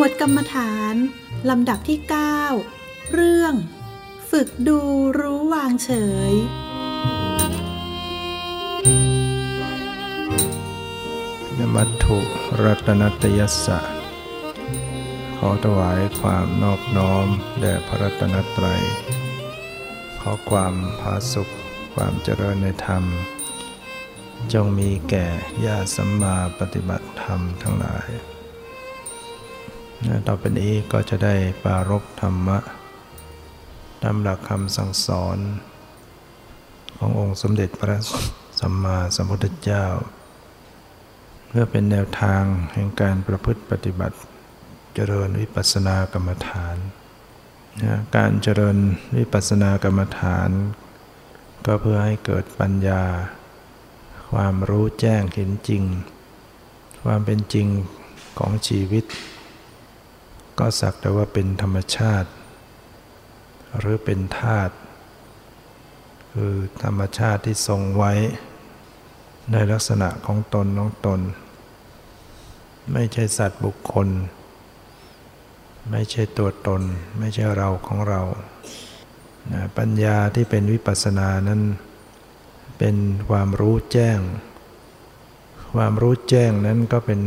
วดกรรมฐานลำดับที่ 9 เรื่อง ฝึกดูรู้วางเฉย นมัตถุรัตนัตยสะ ขอถวายความนอบน้อมแด่พระรัตนตรัย ขอความผาสุขความเจริญในธรรม จงมีแก่ญาติสัมมาปฏิบัติธรรมทั้งหลาย ต่อไปนี้ก็จะได้ปารบธรรมะตามหลักคำสั่งสอน ขององค์สมเด็จพระสัมมาสัมพุทธเจ้า เพื่อเป็นแนวทางแห่งการประพฤติปฏิบัติ เจริญวิปัสสนากรรมฐานนะการเจริญวิปัสสนากรรมฐาน ก็เพื่อให้เกิดปัญญา ความรู้แจ้งเห็นจริง ความเป็นจริงของชีวิต ก็สักแต่ว่าเป็นธรรมชาติ หรือเป็นธาตุคือธรรมชาติที่ทรงไว้ ในลักษณะของตนน้องตน ไม่ใช่สัตว์บุคคล ไม่ใช่ตัวตน ไม่ใช่เราของเรานะปัญญาที่เป็นวิปัสสนานั้น เป็นความรู้แจ้ง ความรู้แจ้งนั้นก็เป็น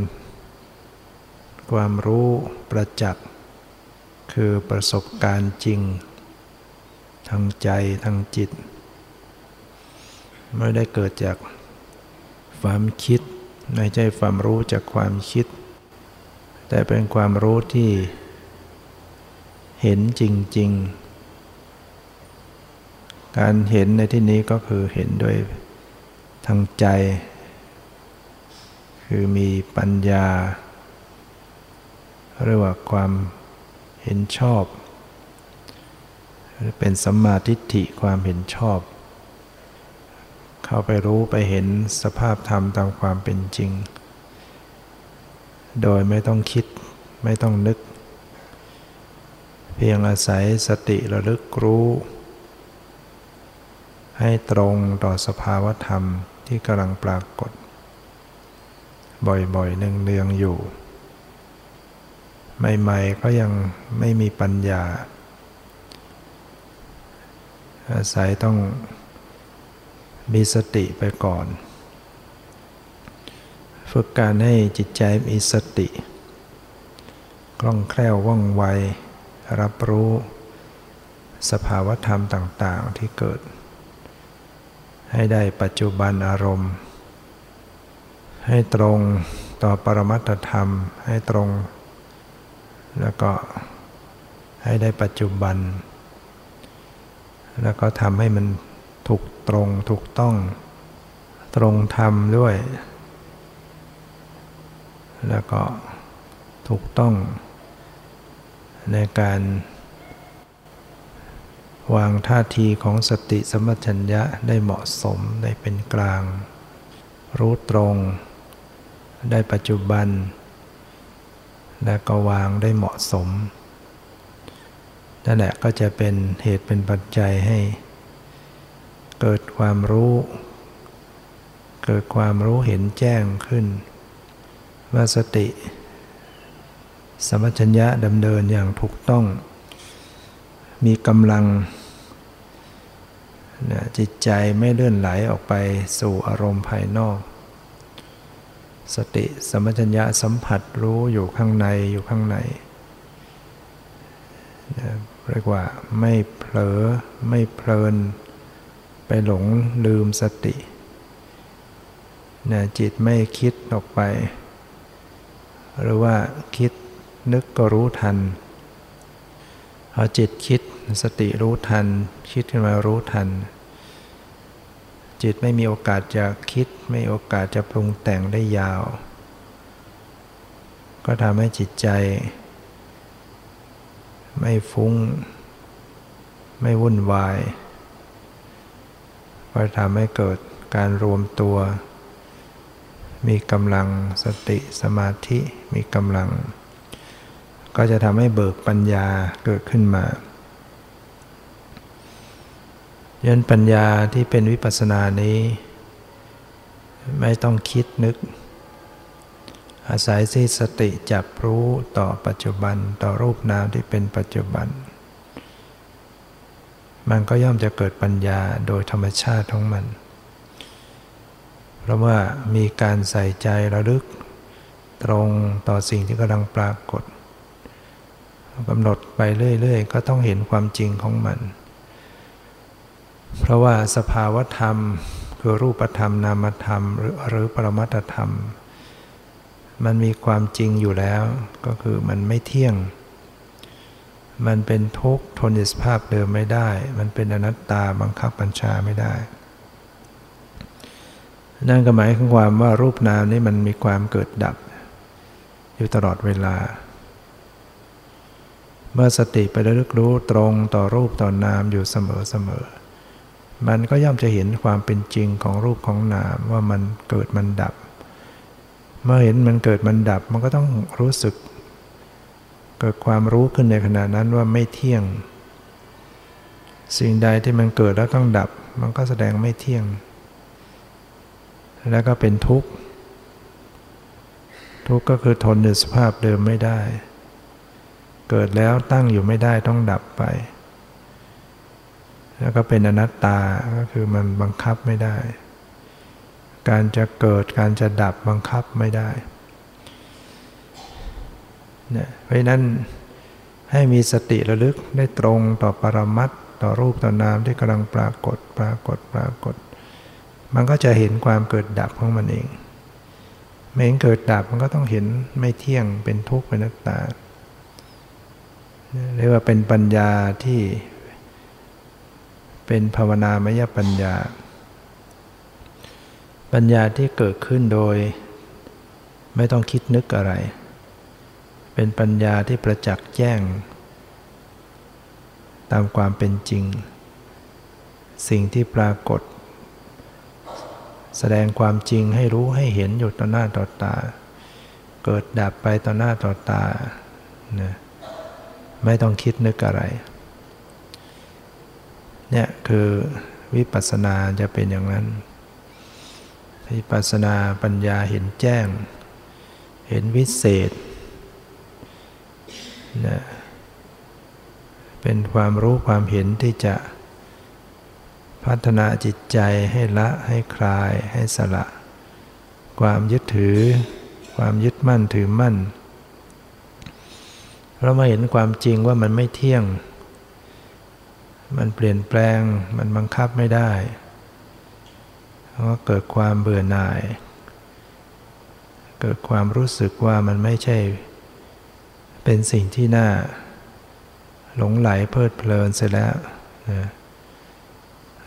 ความรู้ประจักษ์ คือประสบการณ์จริง ทางใจทางจิต ไม่ได้เกิดจากความคิด ไม่ใช่ความรู้จากความคิด แต่เป็นความรู้ที่เห็นจริง ๆ การเห็นในที่นี้ก็คือเห็นด้วยทางใจ คือมีปัญญา เรียกว่าความเห็นชอบเป็นสัมมาทิฏฐิความเห็นชอบ เข้าไปรู้ไปเห็นสภาพธรรมตามความเป็นจริง โดยไม่ต้องคิดไม่ต้องนึก เพียงอาศัยสติระลึกรู้ ให้ตรงต่อสภาวธรรมที่กำลังปรากฏ บ่อยๆเนืองๆอยู่ ใหม่ๆก็ยังไม่มีปัญญา อาศัยต้องมีสติไปก่อน ฝึกการให้จิตใจมีสติคล่องแคล่วว่องไว รับรู้สภาวธรรมต่างๆที่เกิด ให้ได้ปัจจุบันอารมณ์ ให้ตรงต่อปรมัตธรรม ให้ตรง แล้วก็ให้ได้ปัจจุบัน แล้วก็ทำให้มันถูกตรงถูกต้อง ตรงธรรมด้วย แล้วก็ถูกต้อง ในการวางท่าทีของสติสมัชัญญะได้เหมาะสมได้เป็นกลาง รู้ตรง ได้ปัจจุบัน และก็วางได้เหมาะสมนั่นแหละก็จะเป็นเหตุเป็นปัจจัยให้ เกิดความรู้ เกิดความรู้เห็นแจ้งขึ้น ว่าสติ สมัชัญญะดำเนินอย่างถูกต้อง มีกำลังจิตใจไม่เลื่อนไหลออกไปสู่อารมณ์ภายนอก สติสมัชัญญะสัมผัสรู้อยู่ข้างในอยู่ข้างในเรียกว่าไม่เผลอไม่เพลิน ไปหลงลืมสตินะจิตไม่คิดออกไป หรือว่าคิดนึกก็รู้ทันพอจิตคิดสติรู้ทัน คิดขึ้นมารู้ทัน จิตไม่มีโอกาสจะคิด ไม่โอกาสจะปรุงแต่งได้ยาว ก็ทำให้จิตใจ ไม่ฟุ้ง ไม่วุ่นวาย ก็ทำให้เกิดการรวมตัว มีกำลังสติสมาธิมีกำลัง ก็จะทำให้เบิกปัญญาเกิดขึ้นมา ยันปัญญาที่เป็นวิปัสสนานี้ ไม่ต้องคิดนึก อาศัยที่สติจับรู้ต่อปัจจุบันต่อรูปนามที่เป็นปัจจุบัน มันก็ย่อมจะเกิดปัญญาโดยธรรมชาติของมัน เพราะว่ามีการใส่ใจระลึกตรงต่อสิ่งที่กำลังปรากฏกำหนดไปเรื่อย ๆ ก็ต้องเห็นความจริงของมัน เพราะว่าสภาวธรรม คือรูปธรรมนามธรรมหรือปรมัตธรรม มันมีความจริงอยู่แล้ว ก็คือมันไม่เที่ยง มันเป็นทุกข์ทนอยู่สภาพเดิมไม่ได้ มันเป็นอนัตตาบังคับบัญชาไม่ได้นั่นก็หมายถึงความว่ารูปนามนี้มันมีความเกิดดับ อยู่ตลอดเวลา เมื่อสติไประลึกรู้ตรงต่อรูปต่อนามอยู่เสมอเสมอ มันก็ย่อมจะเห็นความเป็นจริงของรูปของนามว่ามันเกิดมันดับ เมื่อเห็นมันเกิดมันดับมันก็ต้องรู้สึก เกิดความรู้ขึ้นในขณะนั้นว่าไม่เที่ยง สิ่งใดที่มันเกิดแล้วต้องดับ มันก็แสดงไม่เที่ยง แล้วก็เป็นทุกข์ ทุกข์ก็คือทนในสภาพเดิมไม่ได้ เกิดแล้วตั้งอยู่ไม่ได้ต้องดับไป แล้วก็เป็นอนัตตาก็คือมันบังคับไม่ได้ การจะเกิดการจะดับบังคับไม่ได้เนี่ยเพราะนั้นให้มีสติระลึกได้ตรงต่อปรมัตต่อรูปต่อนามที่กำลังปรากฏปรากฏปรากฏ มันก็จะเห็นความเกิดดับของมันเองไม่เห็นเกิดดับมันก็ต้องเห็นไม่เที่ยงเป็นทุกข์เป็นนัตตาเรียกว่าเป็นปัญญาที่ เป็นภาวนามยปัญญา ปัญญาที่เกิดขึ้นโดย ไม่ต้องคิดนึกอะไร เป็นปัญญาที่ประจักษ์แจ้ง ตามความเป็นจริง สิ่งที่ปรากฏ แสดงความจริงให้รู้ให้เห็นอยู่ต่อหน้าต่อตา เกิดดับไปต่อหน้าต่อตานะไม่ต้องคิดนึกอะไร เนี่ยคือวิปัสสนาจะเป็นอย่างนั้น วิปัสสนาปัญญาเห็นแจ้ง เห็นวิเศษนะเป็นความรู้ความเห็นที่จะพัฒนาจิตใจให้ละให้คลายให้สละ ความยึดถือ ความยึดมั่นถือมั่น เรามาเห็นความจริงว่ามันไม่เที่ยง มันเปลี่ยนแปลงมันบังคับไม่ได้เพราะเกิดความเบื่อหน่าย เกิดความรู้สึกว่ามันไม่ใช่ เป็นสิ่งที่น่า หลงไหลเพลิดเพลินเสร็จแล้วนะ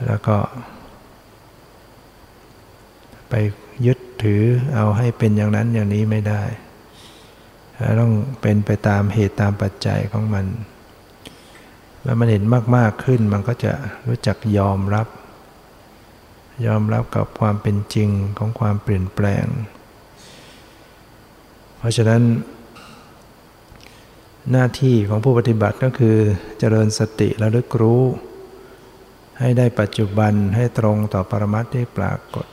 แล้วก็ ไปยึดถือเอาให้เป็นอย่างนั้นอย่างนี้ไม่ได้ ต้องเป็นไปตามเหตุตามปัจจัยของมัน แล้วมันเห็นมากๆขึ้นมันก็จะรู้จักยอมรับ ยอมรับกับความเป็นจริงของความเปลี่ยนแปลง เพราะฉะนั้น หน้าที่ของผู้ปฏิบัติก็คือเจริญสติระลึกรู้ ให้ได้ปัจจุบันให้ตรงต่อปรมัตถ์ที่ปรากฏ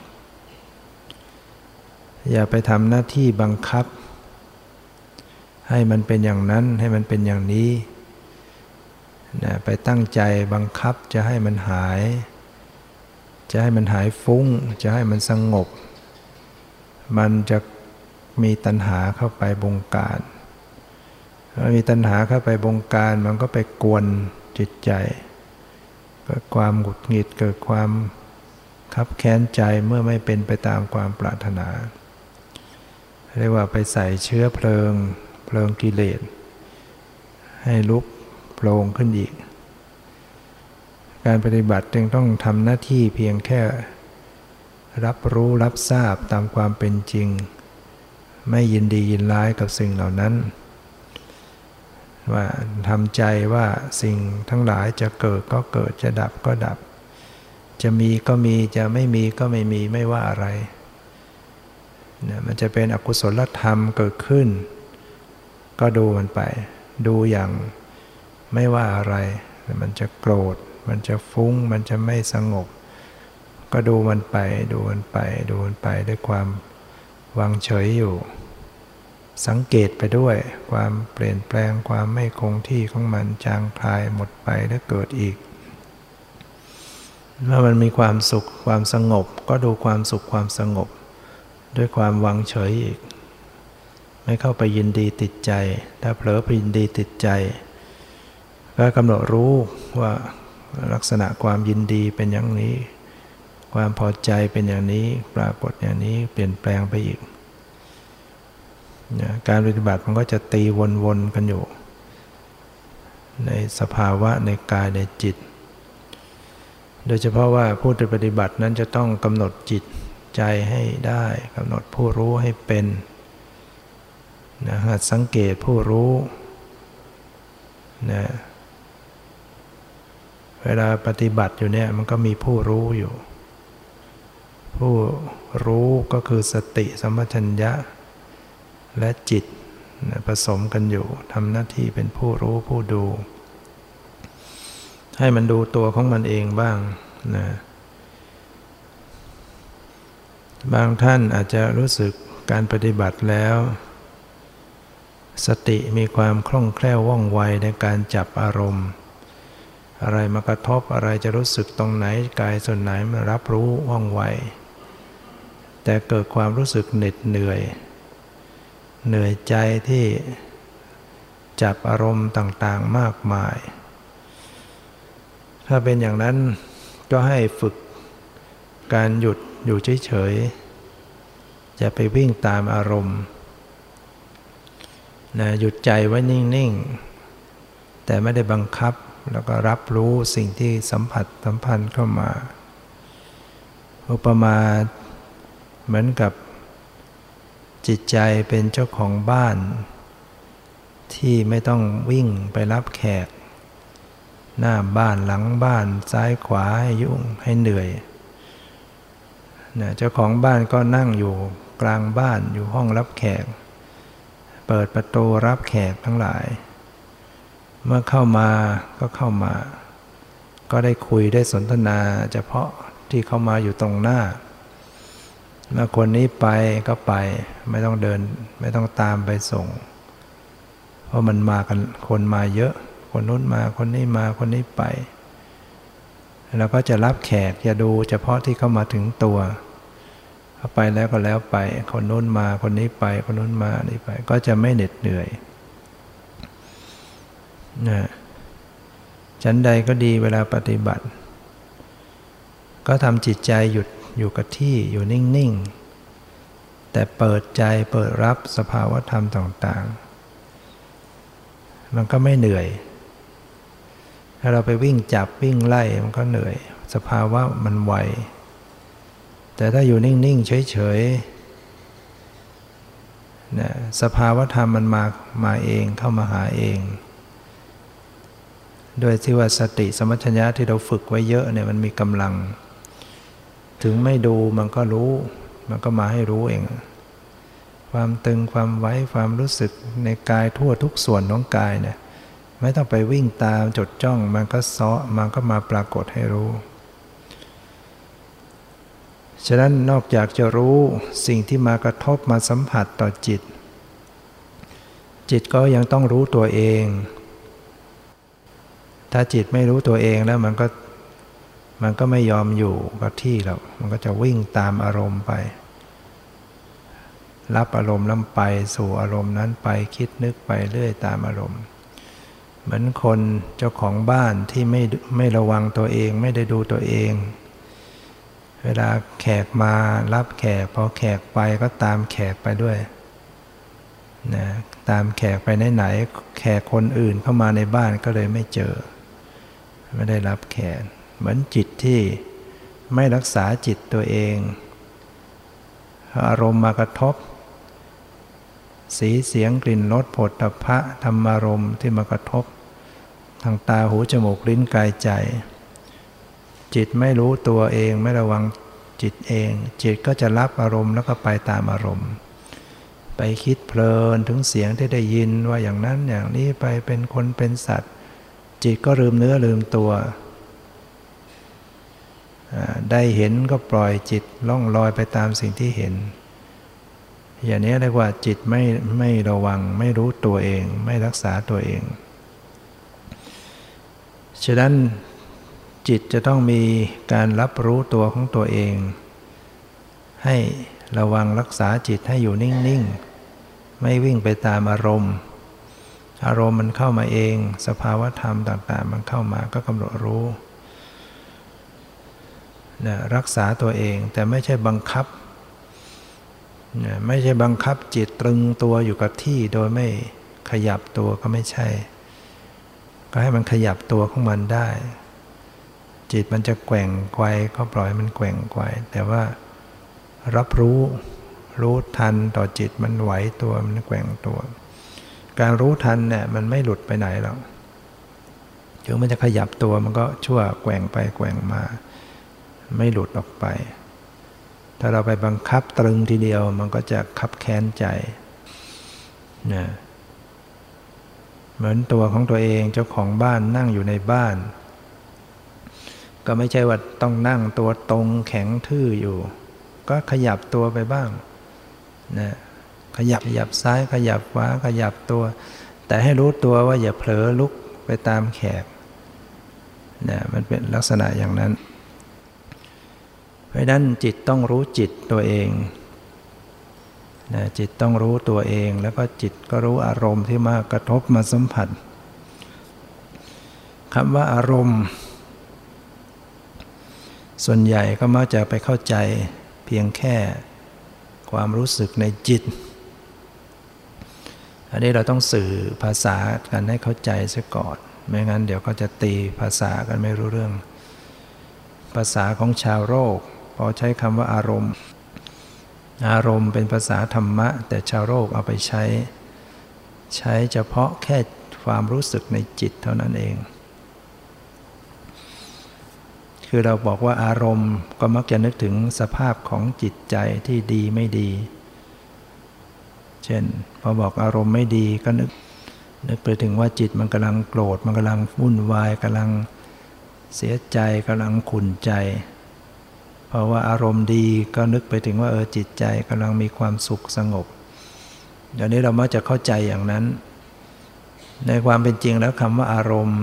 อย่าไปทำหน้าที่บังคับ ให้มันเป็นอย่างนั้นให้มันเป็นอย่างนี้ นะไปตั้งใจบังคับจะให้มันหาย จะให้มันหายฟุ้ง จะให้มันสงบ มันจะมีตัณหาเข้าไปบงการมีตัณหาเข้าไปบงการมันก็ไปกวนจิตใจเกิดความหงุดหงิดเกิดความคับแค้นใจเมื่อไม่เป็นไปตามความปรารถนา เรียกว่าไปใส่เชื้อเพลิงเพลิงกิเลสให้ลุก โปร่งขึ้นอีก การปฏิบัติจึงต้องทำหน้าที่เพียงแค่ รับรู้รับทราบตามความเป็นจริง ไม่ยินดียินร้ายกับสิ่งเหล่านั้น ว่าทำใจว่าสิ่งทั้งหลายจะเกิดก็เกิดจะดับก็ดับ จะมีก็มีจะไม่มีก็ไม่มีไม่ว่าอะไรเนี่ยมันจะเป็นอกุศลธรรมเกิดขึ้น ก็ดูมันไป ดูอย่าง ไม่ว่าอะไร มันจะโกรธ มันจะฟุ้ง มันจะไม่สงบ ก็ดูมันไป ดูมันไป ดูมันไปด้วยความวางเฉยอยู่ สังเกตไปด้วย ความเปลี่ยนแปลงความไม่คงที่ของมันจางคลายหมดไปแล้วเกิดอีก เมื่อมันมีความสุขความสงบ ก็ดูความสุขความสงบ ด้วยความวางเฉยอีก ไม่เข้าไปยินดีติดใจ ถ้าเผลอไปยินดีติดใจ ก็กำหนดรู้ว่าลักษณะความยินดีเป็นอย่างนี้ ความพอใจเป็นอย่างนี้ ปรากฏอย่างนี้เปลี่ยนแปลงไปอีกการปฏิบัติมันก็จะตีวนๆกันอยู่ ในสภาวะในกายในจิต โดยเฉพาะว่าผู้ปฏิบัตินั้นจะต้องกำหนดจิตใจให้ได้กำหนดผู้รู้ให้เป็นนะหัดสังเกตผู้รู้นะ เวลาปฏิบัติอยู่เนี่ยมันก็มีผู้รู้อยู่ ผู้รู้ก็คือสติสมัชัญญะ และจิตผสมกันอยู่ทำหน้าที่เป็นผู้รู้ผู้ดู ให้มันดูตัวของมันเองบ้างนะบางท่านอาจจะรู้สึกการปฏิบัติแล้ว สติมีความคล่องแคล่วว่องไวในการจับอารมณ์ อะไรมากระทบอะไรจะรู้สึกตรงไหนกายส่วนไหนมารับรู้ว่องไว แต่เกิดความรู้สึกเหน็ดเหนื่อย เหนื่อยใจที่จับอารมณ์ต่างๆมากมาย ถ้าเป็นอย่างนั้นก็ให้ฝึกการหยุดอยู่เฉยๆจะไปวิ่งตามอารมณ์นะหยุดใจไว้นิ่ง ๆ แต่ไม่ได้บังคับ แล้วก็รับรู้สิ่งที่สัมผัสสัมพันธ์เข้ามา อุปมาเหมือนกับจิตใจเป็นเจ้าของบ้าน ที่ไม่ต้องวิ่งไปรับแขก หน้าบ้านหลังบ้านซ้ายขวาให้ยุ่งให้เหนื่อยนะเจ้าของบ้านก็นั่งอยู่กลางบ้านอยู่ห้องรับแขก เปิดประตูรับแขกทั้งหลาย เมื่อเข้ามาก็เข้ามา ก็ได้คุยได้สนทนาเฉพาะที่เข้ามาอยู่ตรงหน้า เมื่อคนนี้ไปก็ไปไม่ต้องเดิน ไม่ต้องตามไปส่ง เพราะมันมากันคนมาเยอะ คนนู้นมาคนนี้มาคนนี้ไปเราก็จะรับแขกจะดูเฉพาะที่เข้ามาถึงตัวเข้าไปแล้วก็แล้วไป คนนู้นมาคนนี้ไป คนนู้นมานี่ไป ก็จะไม่เหน็ดเหนื่อย นะชั้นใดก็ดีเวลาปฏิบัติ ก็ทำจิตใจหยุดอยู่กับที่อยู่นิ่ง ๆ แต่เปิดใจเปิดรับสภาวธรรมต่างๆ มันก็ไม่เหนื่อย ถ้าเราไปวิ่งจับวิ่งไล่มันก็เหนื่อย สภาวะมันไว แต่ถ้าอยู่นิ่ง ๆ เฉยๆนะสภาวธรรมมันมามาเองเข้ามาหาเอง ด้วยที่ว่าสติสมัชญะที่เราฝึกไว้เยอะเนี่ยมันมีกำลัง ถึงไม่ดูมันก็รู้ มันก็มาให้รู้เอง ความตึงความไว้ความรู้สึกในกายทั่วทุกส่วนของกายเนี่ยไม่ต้องไปวิ่งตามจดจ้อง มันก็เซาะมันก็มาปรากฏให้รู้ฉะนั้นนอกจากจะรู้สิ่งที่มากระทบมาสัมผัสต่อจิต จิตก็ยังต้องรู้ตัวเอง ถ้าจิตไม่รู้ตัวเองแล้วมันก็มันก็ไม่ยอมอยู่กับที่หรอกมันก็จะวิ่งตามอารมณ์ไป รับอารมณ์แล้วไปสู่อารมณ์นั้นไปคิดนึกไปเรื่อยตามอารมณ์ เหมือนคนเจ้าของบ้านที่ไม่ไม่ระวังตัวเองไม่ได้ดูตัวเอง เวลาแขกมารับแขกพอแขกไปก็ตามแขกไปด้วยนะตามแขกไปไหนๆแขกคนอื่นเข้ามาในบ้านก็เลยไม่เจอ ไม่ได้รับแขกเหมือนจิตที่ไม่รักษาจิตตัวเอง อารมณ์มากระทบ สีเสียงกลิ่นรสผลตภะธรรมารมณ์ที่มากระทบ ทางตาหูจมูกลิ้นกายใจ จิตไม่รู้ตัวเองไม่ระวังจิตเอง จิตก็จะรับอารมณ์แล้วก็ไปตามอารมณ์ ไปคิดเพลินถึงเสียงที่ได้ยินว่าอย่างนั้นอย่างนี้ไปเป็นคนเป็นสัตว์ จิตก็ลืมเนื้อลืมตัว ได้เห็นก็ปล่อยจิตล่องลอยไปตามสิ่งที่เห็น อย่างนี้เรียกว่าจิตไม่ไม่ระวังไม่รู้ตัวเอง ไม่รักษาตัวเอง ฉะนั้นจิตจะต้องมีการรับรู้ตัวของตัวเอง ให้ระวังรักษาจิตให้อยู่นิ่ง ๆ ไม่วิ่งไปตามอารมณ์ อารมณ์มันเข้ามาเอง สภาวะธรรมต่าง ๆ มันเข้ามาก็กำหนดรู้นะรักษาตัวเองแต่ไม่ใช่บังคับนะไม่ใช่บังคับจิตตรึงตัวอยู่กับที่โดยไม่ขยับตัวก็ไม่ใช่ ก็ให้มันขยับตัวของมันได้ จิตมันจะแกว่งไกวก็ปล่อยมันแกว่งไกวแต่ว่ารับรู้รู้ทันต่อจิตมันไหวตัวมันแกว่งตัว การรู้ทันเนี่ยมันไม่หลุดไปไหนหรอกถึงมันจะขยับตัวมันก็ชั่วแกว่งไปแกว่งมา ไม่หลุดออกไป ถ้าเราไปบังคับตรึงทีเดียวมันก็จะคับแค้นใจนะเหมือนตัวของตัวเองเจ้าของบ้านนั่งอยู่ในบ้าน ก็ไม่ใช่ว่าต้องนั่งตัวตรงแข็งทื่ออยู่ ก็ขยับตัวไปบ้างนะ ขยับขยับซ้ายขยับขวาขยับตัว แต่ให้รู้ตัวว่าอย่าเผลอลุกไปตามแขกนะมันเป็นลักษณะอย่างนั้น เพราะนั้นจิตต้องรู้จิตตัวเองนะจิตต้องรู้ตัวเอง แล้วก็จิตก็รู้อารมณ์ที่มากระทบมาสัมผัสคำว่าอารมณ์ ส่วนใหญ่ก็มักจะไปเข้าใจเพียงแค่ความรู้สึกในจิต อันนี้เราต้องสื่อภาษากันให้เข้าใจซะก่อน ไม่งั้นเดี๋ยวก็จะตีภาษากันไม่รู้เรื่อง ภาษาของชาวโลกพอใช้คำว่าอารมณ์ อารมณ์เป็นภาษาธรรมะ แต่ชาวโลกเอาไปใช้ ใช้เฉพาะแค่ความรู้สึกในจิตเท่านั้นเอง คือเราบอกว่าอารมณ์ก็มักจะนึกถึงสภาพของจิตใจที่ดีไม่ดี เช่น พอบอกอารมณ์ไม่ดีก็นึกนึกไปถึงว่าจิตมันกำลังโกรธมันกำลังวุ่นวายกำลังเสียใจกำลังขุนใจ เพราะว่าอารมณ์ดีก็นึกไปถึงว่าเออจิตใจกำลังมีความสุขสงบเดี๋ยวนี้เรามักจะเข้าใจอย่างนั้น ในความเป็นจริงแล้วคำว่าอารมณ์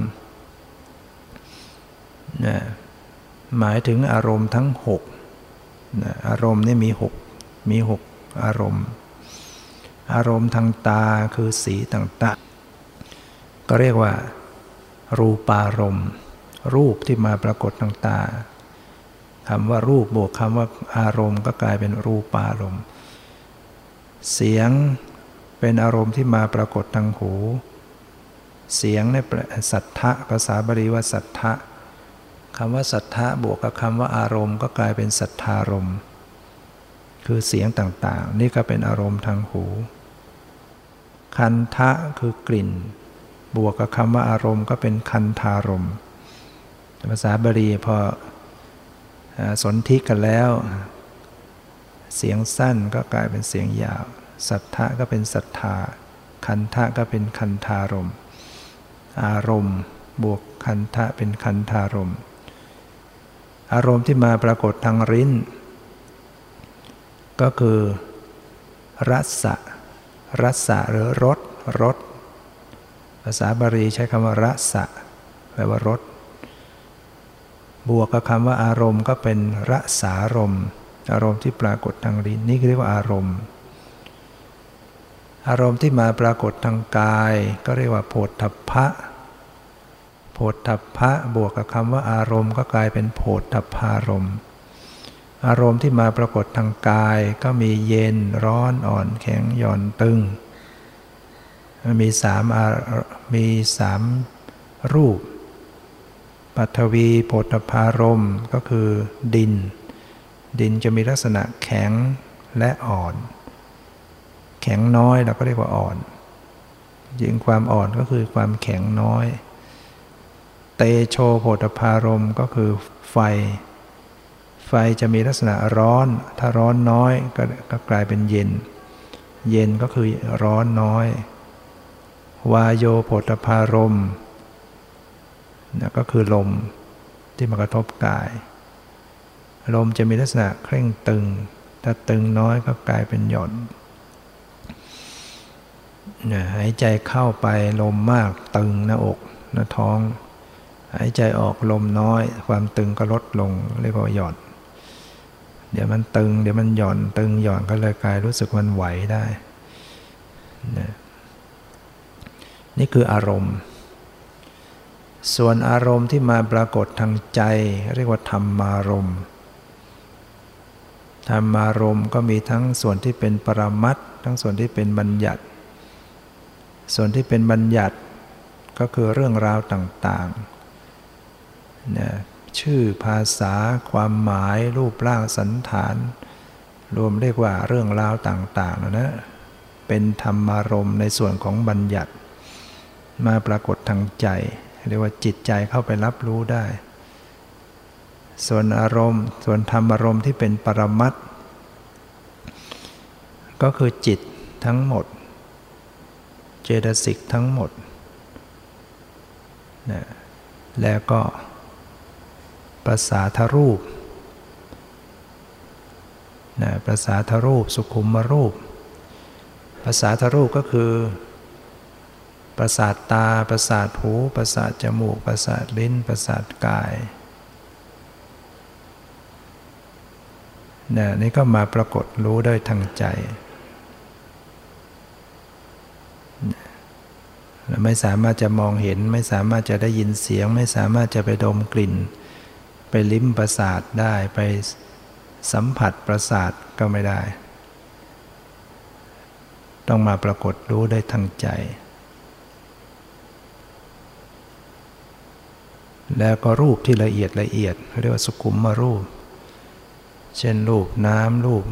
นะหมายถึงอารมณ์ทั้งหกนะอารมณ์นี่มีหกมีหกอารมณ์ อารมณ์ทางตาคือสีต่างๆ ก็เรียกว่า รูปารมณ์ รูปที่มาปรากฏทางตาคำว่ารูปบวกคำว่าอารมณ์ก็กลายเป็นรูปารมณ์ เสียงเป็นอารมณ์ที่มาปรากฏทางหู เสียงในสัทธะภาษาบาลีว่าสัทธะคำว่าสัทธะบวกกับคำว่าอารมณ์ ก็กลายเป็นสัทธารมณ์ คือเสียงต่างๆ นี่ก็เป็นอารมณ์ทางหู คันทะคือกลิ่น บวกกับคำว่าอารมณ์ก็เป็นคันธารมภาษาบาลีพอสนธิกันแล้ว เสียงสั้นก็กลายเป็นเสียงยาว สัทธะก็เป็นศรัทธา คันทะก็เป็นคันธารม อารมณ์บวกคันทะเป็นคันธารม อารมณ์ที่มาปรากฏทางริ้น ก็คือ รัศะ รัศะหรือรสรสภาษาบาลีใช้คำว่ารัศะแปลว่ารสบวกกับคำว่าอารมณ์ก็เป็นรัสารมอารมณ์ที่ปรากฏทางลิ้นนี่เรียกว่าอารมณ์ อารมณ์ที่มาปรากฏทางกาย ก็เรียกว่าโพธพะโพธพะบวกกับคำว่าอารมณ์ก็กลายเป็นโพธพารม อารมณ์ที่มาปรากฏทางกายก็มีเย็นร้อนอ่อนแข็งหย่อนตึง มีสามมีสามรูปปัทวีโพธพารมก็คือดิน ดินจะมีลักษณะแข็งและอ่อน แข็งน้อยเราก็เรียกว่าอ่อนยิ่งความอ่อนก็คือความแข็งน้อย เตโชโพธพารมก็คือไฟ ไฟจะมีลักษณะร้อน ถ้าร้อนน้อยก็ก็กลายเป็นเย็น เย็นก็คือร้อนน้อย วายโยโพธพารมนะก็คือลมที่มากระทบกาย ลมจะมีลักษณะเคร่งตึง ถ้าตึงน้อยก็กลายเป็นหย่อนหายใจเข้าไปลมมากตึงหน้าอกหน้าท้อง หายใจออกลมน้อย ความตึงก็ลดลงเรียกว่าหย่อน เดี๋ยวมันตึง เดี๋ยวมันหย่อนตึงหย่อนก็เลยกายรู้สึกมันไหวได้นะนี่คืออารมณ์ ส่วนอารมณ์ที่มาปรากฏทางใจ เรียกว่าธรรมารมณ์ธรรมารมณ์ก็มีทั้งส่วนที่เป็นปรมัตทั้งส่วนที่เป็นบัญญัติ ส่วนที่เป็นบัญญัติก็คือเรื่องราวต่างๆนะ ชื่อภาษา ความหมายรูปร่างสันฐาน รวมเรียกว่าเรื่องราวต่างๆนะนะเป็นธรรมารมณ์ในส่วนของบัญญัติ มาปรากฏทางใจ เรียกว่าจิตใจเข้าไปรับรู้ได้ ส่วนอารมณ์ ส่วนธรรมารมณ์ที่เป็นปรมัตก็คือจิตทั้งหมด เจตสิกทั้งหมดนะแล้วก็ ภาษาทรูปนะภาษาทรูป สุขุมรูปภาษาทรูปก็คือ ประสาทตา ประสาทหู ประสาทจมูก ประสาทลิ้น ประสาทกายนะนี่ก็มาปรากฏรู้ได้ทางใจไม่สามารถจะมองเห็น ไม่สามารถจะได้ยินเสียง ไม่สามารถจะไปดมกลิ่น ลิ้มประสาทได้ไปสัมผัสประสาทก็ไม่ได้ ต้องมาปรากฏรู้ได้ทางใจ แล้วก็รูปที่ละเอียดละเอียดเรียกว่าสุขุมมารูป เช่นรูปน้ำรูป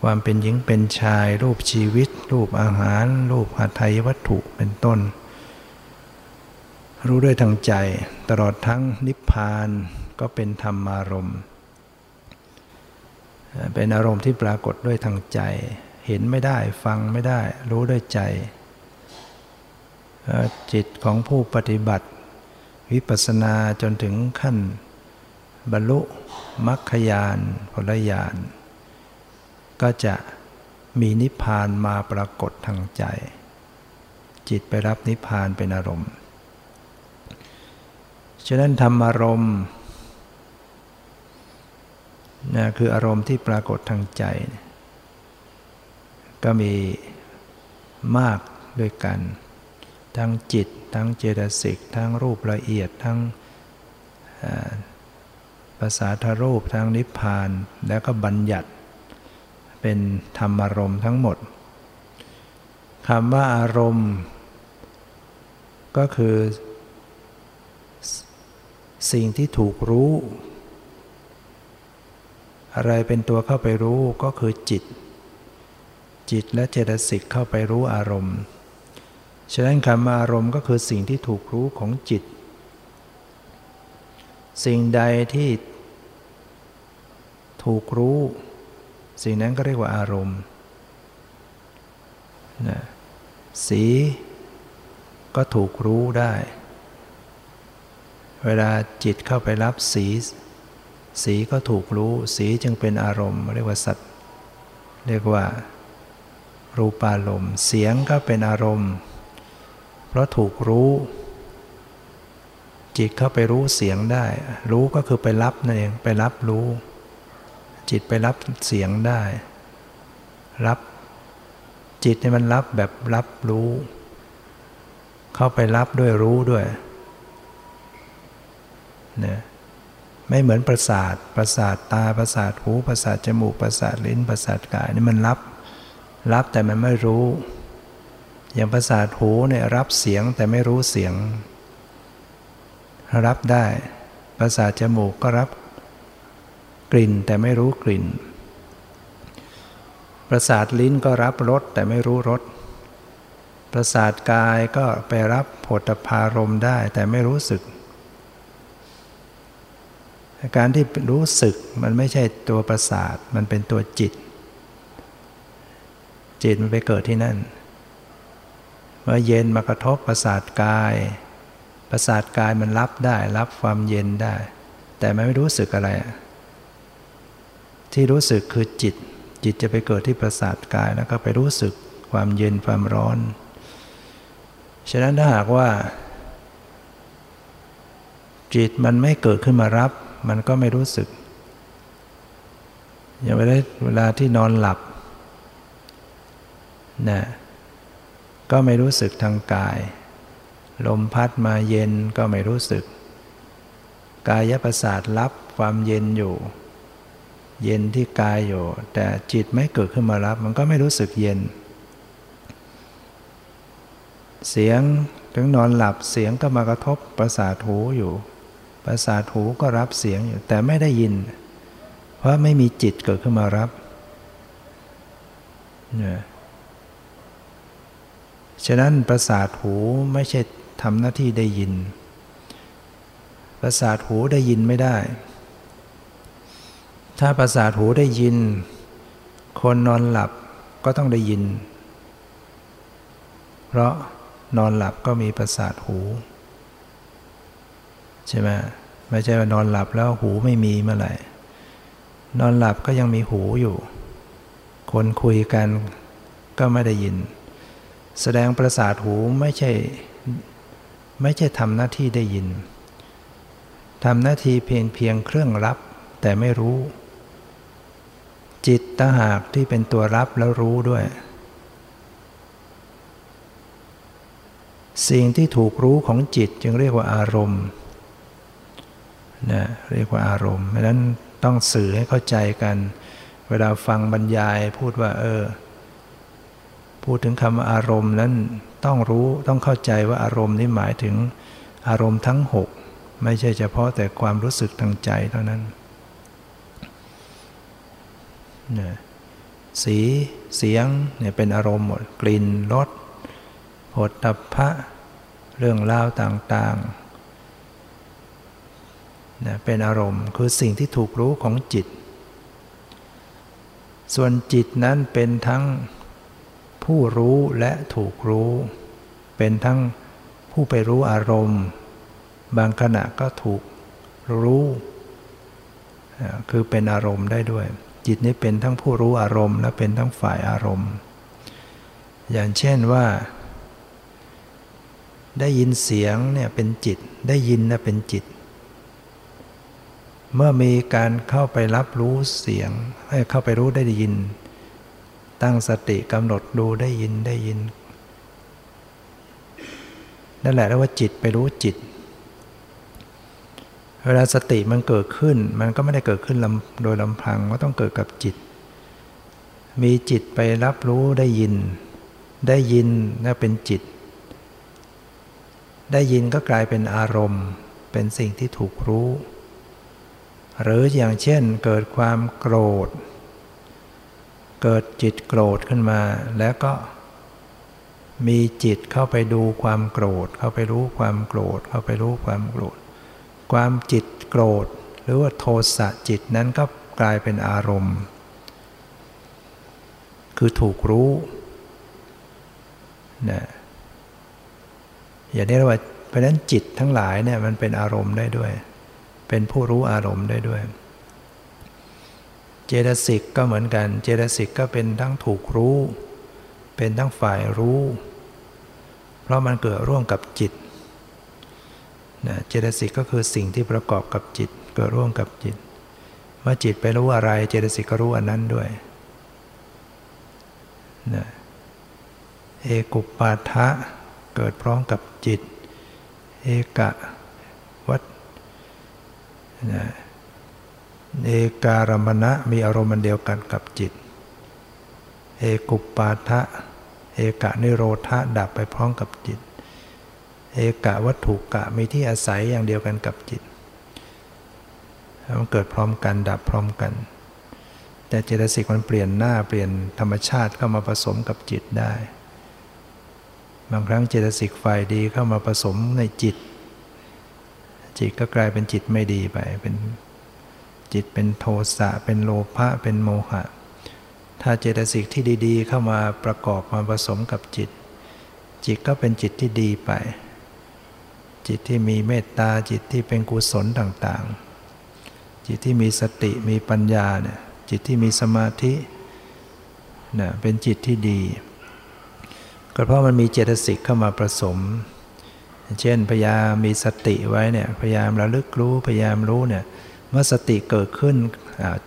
ความเป็นหญิงเป็นชาย รูปชีวิต รูปอาหาร รูปหัตถยวัตถุเป็นต้น รู้ด้วยทางใจ ตลอดทั้งนิพพานก็เป็นธรรมารมณ์ เป็นอารมณ์ที่ปรากฏด้วยทางใจ เห็นไม่ได้ฟังไม่ได้ รู้ด้วยใจ จิตของผู้ปฏิบัติ วิปัสสนาจนถึงขั้น บรรลุมรรคยานผลยานก็จะมีนิพพานมาปรากฏทางใจ จิตไปรับนิพพานเป็นอารมณ์ ฉะนั้นธรรมอารมณ์นะคืออารมณ์ที่ปรากฏทางใจ ก็มีมากด้วยกัน ทั้งจิต ทั้งเจตสิก ทั้งรูปละเอียด ทั้งภาษาทรูป ทั้งนิพพาน แล้วก็บัญญัติ เป็นธรรมอารมณ์ทั้งหมดคำว่าอารมณ์ ก็คือ สิ่งที่ถูกรู้ อะไรเป็นตัวเข้าไปรู้ก็คือจิต จิตและเจตสิกเข้าไปรู้อารมณ์ ฉะนั้นคำว่าอารมณ์ก็คือสิ่งที่ถูกรู้ของจิต สิ่งใดที่ถูกรู้ สิ่งนั้นก็เรียกว่าอารมณ์นะสีก็ถูกรู้ได้ เวลาจิตเข้าไปรับสี สีก็ถูกรู้ สีจึงเป็นอารมณ์ เรียกว่าสัตว์เรียกว่า รูปารมณ์ เสียงก็เป็นอารมณ์ เพราะถูกรู้ จิตเข้าไปรู้เสียงได้ รู้ก็คือไปรับนั่นเองไปรับรู้ จิตไปรับเสียงได้ รับจิตเนี่ยมันรับแบบรับรู้ เข้าไปรับด้วยรู้ด้วย นี่ยไม่เหมือนประสาท ประสาทตา ประสาทหู ประสาทจมูก ประสาทลิ้น ประสาทกายนี่มันรับ รับแต่มันไม่รู้ อย่างประสาทหูเนี่ยรับเสียงแต่ไม่รู้เสียง รับได้ ประสาทจมูกก็รับกลิ่นแต่ไม่รู้กลิ่น ประสาทลิ้นก็รับรสแต่ไม่รู้รส ประสาทกายก็ไปรับผลพารมได้แต่ไม่รู้สึก การที่รู้สึกมันไม่ใช่ตัวประสาท มันเป็นตัวจิต จิตมันไปเกิดที่นั่น เมื่อเย็นมากระทบประสาทกาย ประสาทกายมันรับได้ รับความเย็นได้ แต่มันไม่รู้สึกอะไร ที่รู้สึกคือจิต จิตจะไปเกิดที่ประสาทกายแล้วก็ไปรู้สึกความเย็นความร้อน ฉะนั้นถ้าหากว่า จิตมันไม่เกิดขึ้นมารับ มันก็ไม่รู้สึก อย่างเวลาเวลาที่นอนหลับนะก็ไม่รู้สึกทางกาย ลมพัดมาเย็นก็ไม่รู้สึก กายประสาทรับความเย็นอยู่ เย็นที่กายอยู่ แต่จิตไม่เกิดขึ้นมารับ มันก็ไม่รู้สึกเย็น เสียงถึงนอนหลับเสียงก็มากระทบประสาทหูอยู่ ประสาทหูก็รับเสียงอยู่ แต่ไม่ได้ยิน เพราะไม่มีจิตเกิดขึ้นมารับเนี่ยฉะนั้นประสาทหูไม่ใช่ทำหน้าที่ได้ยิน ประสาทหูได้ยินไม่ได้ ถ้าประสาทหูได้ยิน คนนอนหลับก็ต้องได้ยิน เพราะนอนหลับก็มีประสาทหู ใช่ไหมไม่ใช่ว่านอนหลับแล้วหูไม่มีเมื่อไหร่ นอนหลับก็ยังมีหูอยู่ คนคุยกันก็ไม่ได้ยิน แสดงประสาทหูไม่ใช่ไม่ใช่ทำหน้าที่ได้ยินทำหน้าที่เพียงเพียงเครื่องรับแต่ไม่รู้ จิตตหากที่เป็นตัวรับแล้วรู้ด้วย สิ่งที่ถูกรู้ของจิตจึงเรียกว่าอารมณ์ นะเรียกว่าอารมณ์เพราะนั้นต้องสื่อให้เข้าใจกัน เวลาฟังบรรยายพูดว่าเออ พูดถึงคำอารมณ์นั้นต้องรู้ต้องเข้าใจว่าอารมณ์นี้หมายถึงอารมณ์ทั้งหกไม่ใช่เฉพาะแต่ความรู้สึกทางใจเท่านั้นนี่ยสีเสียงเนี่ยเป็นอารมณ์หมดกลิ่นรสผลตับพระเรื่องราวต่าง นี่ยเป็นอารมณ์คือสิ่งที่ถูกรู้ของจิต ส่วนจิตนั้นเป็นทั้งผู้รู้และถูกรู้ เป็นทั้งผู้ไปรู้อารมณ์ บางขณะก็ถูกรู้คือเป็นอารมณ์ได้ด้วย จิตนี้เป็นทั้งผู้รู้อารมณ์ และเป็นทั้งฝ่ายอารมณ์ อย่างเช่นว่า ได้ยินเสียงเนี่ยเป็นจิต ได้ยินนะเป็นจิต เมื่อมีการเข้าไปรับรู้เสียง ให้เข้าไปรู้ได้ยิน ตั้งสติกำหนดดูได้ยินได้ยิน นั่นแหละเรียกว่าจิตไปรู้จิต เวลาสติมันเกิดขึ้น มันก็ไม่ได้เกิดขึ้นโดยลำพังก็ต้องเกิดกับจิต มีจิตไปรับรู้ได้ยิน ได้ยินนั่นเป็นจิต ได้ยินก็กลายเป็นอารมณ์ เป็นสิ่งที่ถูกรู้ หรืออย่างเช่นเกิดความโกรธ เกิดจิตโกรธขึ้นมา แล้วก็มีจิตเข้าไปดูความโกรธ เข้าไปรู้ความโกรธ เข้าไปรู้ความโกรธ ความจิตโกรธ หรือว่าโทสะจิตนั้นก็กลายเป็นอารมณ์ คือถูกรู้นะอย่างนี้เรียกว่าเพราะนั้นจิตทั้งหลายเนี่ยมันเป็นอารมณ์ได้ด้วย เป็นผู้รู้อารมณ์ได้ด้วย เจตสิกก็เหมือนกัน เจตสิกก็เป็นทั้งถูกรู้ เป็นทั้งฝ่ายรู้ เพราะมันเกิดร่วมกับจิตนะเจตสิกก็คือสิ่งที่ประกอบกับจิต เกิดร่วมกับจิต เมื่อจิตไปรู้อะไร เจตสิกก็รู้อันนั้นด้วยนะเอกุปาทะเกิดพร้อมกับจิต เอกะ นะเอการมณะมีอารมณ์เดียวกันกับจิต เอกุปปาทะ เอกะนิโรธะดับไปพร้อมกับจิต เอกะวัตถุกะมีที่อาศัยอย่างเดียวกันกับจิต มันเกิดพร้อมกันดับพร้อมกัน แต่เจตสิกมันเปลี่ยนหน้าเปลี่ยนธรรมชาติเข้ามาผสมกับจิตได้ บางครั้งเจตสิกฝ่ายดีเข้ามาผสมในจิต จิตก็กลายเป็นจิตไม่ดีไป เป็นจิตเป็นโทสะ เป็นโลภะ เป็นโมหะ ถ้าเจตสิกที่ดีๆ เข้ามาประกอบมาผสมกับจิต จิตก็เป็นจิตที่ดีไป จิตที่มีเมตตา จิตที่เป็นกุศลต่างๆ จิตที่มีสติ มีปัญญาเนี่ย จิตที่มีสมาธิเนี่ยเป็นจิตที่ดี ก็เพราะมันมีเจตสิกเข้ามาผสม เช่นพยายามมีสติไว้เนี่ยพยายามระลึกรู้พยายามรู้เนี่ยเมื่อสติเกิดขึ้น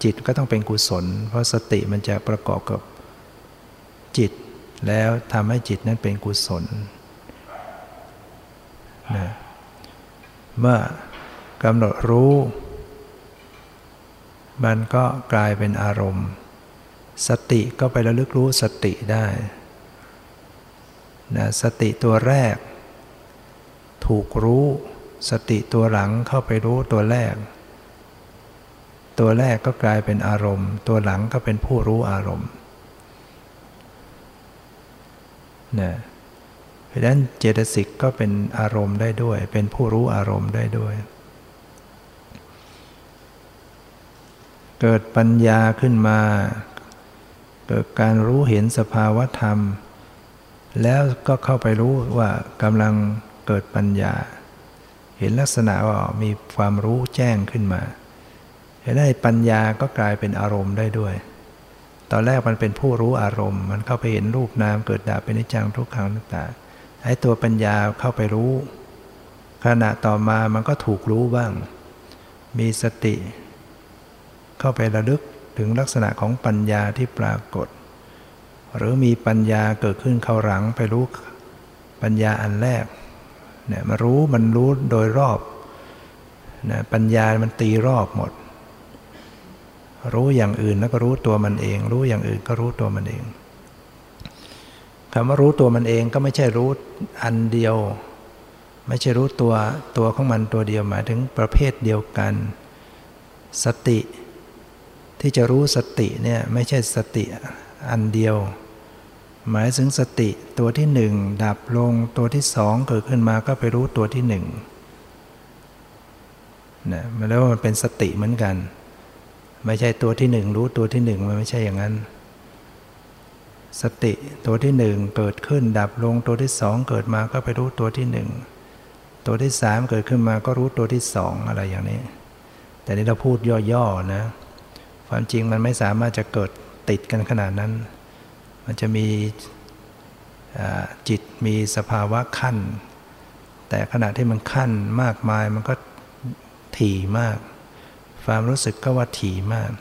จิตก็ต้องเป็นกุศล เพราะสติมันจะประกอบกับจิต แล้วทำให้จิตนั้นเป็นกุศลนะเมื่อกำหนดรู้ มันก็กลายเป็นอารมณ์ สติก็ไประลึกรู้สติได้นะสติตัวแรก ถูกรู้สติตัวหลังเข้าไปรู้ตัวแรก ตัวแรกก็กลายเป็นอารมณ์ ตัวหลังก็เป็นผู้รู้อารมณ์นะเพราะฉะนั้นเจตสิกก็เป็นอารมณ์ได้ด้วย เป็นผู้รู้อารมณ์ได้ด้วย เกิดปัญญาขึ้นมา เกิดการรู้เห็นสภาวธรรม แล้วก็เข้าไปรู้ว่ากำลัง เกิดปัญญา เห็นลักษณะว่ามีความรู้แจ้งขึ้นมาเห็นได้ปัญญาก็กลายเป็นอารมณ์ได้ด้วย ตอนแรกมันเป็นผู้รู้อารมณ์ มันเข้าไปเห็นรูปนามเกิดดับเป็นนิจังทุกขังต่างๆไอ้ตัวปัญญาเข้าไปรู้ ขณะต่อมามันก็ถูกรู้บ้าง มีสติ เข้าไประลึกถึงลักษณะของปัญญาที่ปรากฏ หรือมีปัญญาเกิดขึ้นเข้าหลังไปรู้ปัญญาอันแรก นี่ยมารู้มันรู้โดยรอบนะปัญญามันตีรอบหมด รู้อย่างอื่นแล้วก็รู้ตัวมันเอง รู้อย่างอื่นก็รู้ตัวมันเองคำว่ารู้ตัวมันเองก็ไม่ใช่รู้อันเดียว ไม่ใช่รู้ตัวตัวของมันตัวเดียวหมายถึงประเภทเดียวกัน สติ ที่จะรู้สติเนี่ยไม่ใช่สติอันเดียว หมายถึงสติตัวที่หนึ่งดับลงตัวที่สองเกิดขึ้นมาก็ไปรู้ตัวที่หนึ่งนะมันแล้วมันเป็นสติเหมือนกัน ไม่ใช่ตัวที่หนึ่งรู้ตัวที่หนึ่งมันไม่ใช่อย่างนั้น สติตัวที่หนึ่งเกิดขึ้นดับลงตัวที่สองเกิดมาก็ไปรู้ตัวที่หนึ่งตัวที่สามเกิดขึ้นมาก็รู้ตัวที่สองอะไรอย่างนี้ แต่นี้เราพูดย่อๆนะ ความจริงมันไม่สามารถจะเกิดติดกันขนาดนั้น มันจะมีจิตมีสภาวะขั้น แต่ขณะที่มันขั้นมากมายมันก็ถี่มาก ความรู้สึกก็ว่าถี่มาก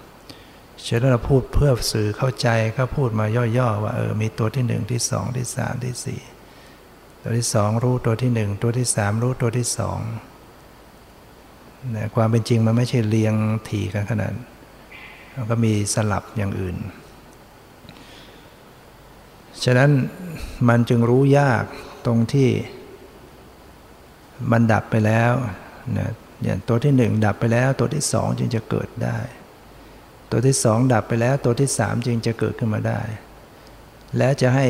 เช่นเราพูดเพื่อสื่อเข้าใจก็พูดมาย่อๆ ว่าเออมีตัวที่หนึ่งที่สองที่สามที่สี่ตัวที่สองรู้ตัวที่หนึ่งตัวที่สามรู้ตัวที่สองแต่ความเป็นจริงมันไม่ใช่เรียงถี่กันขนาดมันก็มีสลับอย่างอื่น ฉะนั้นมันจึงรู้ยากตรงที่มันดับไปแล้วนะอย่างตัวที่หนึ่งดับไปแล้ว ตัวที่สองจึงจะเกิดได้ ตัวที่สองดับไปแล้ว ตัวที่สามจึงจะเกิดขึ้นมาได้ และจะให้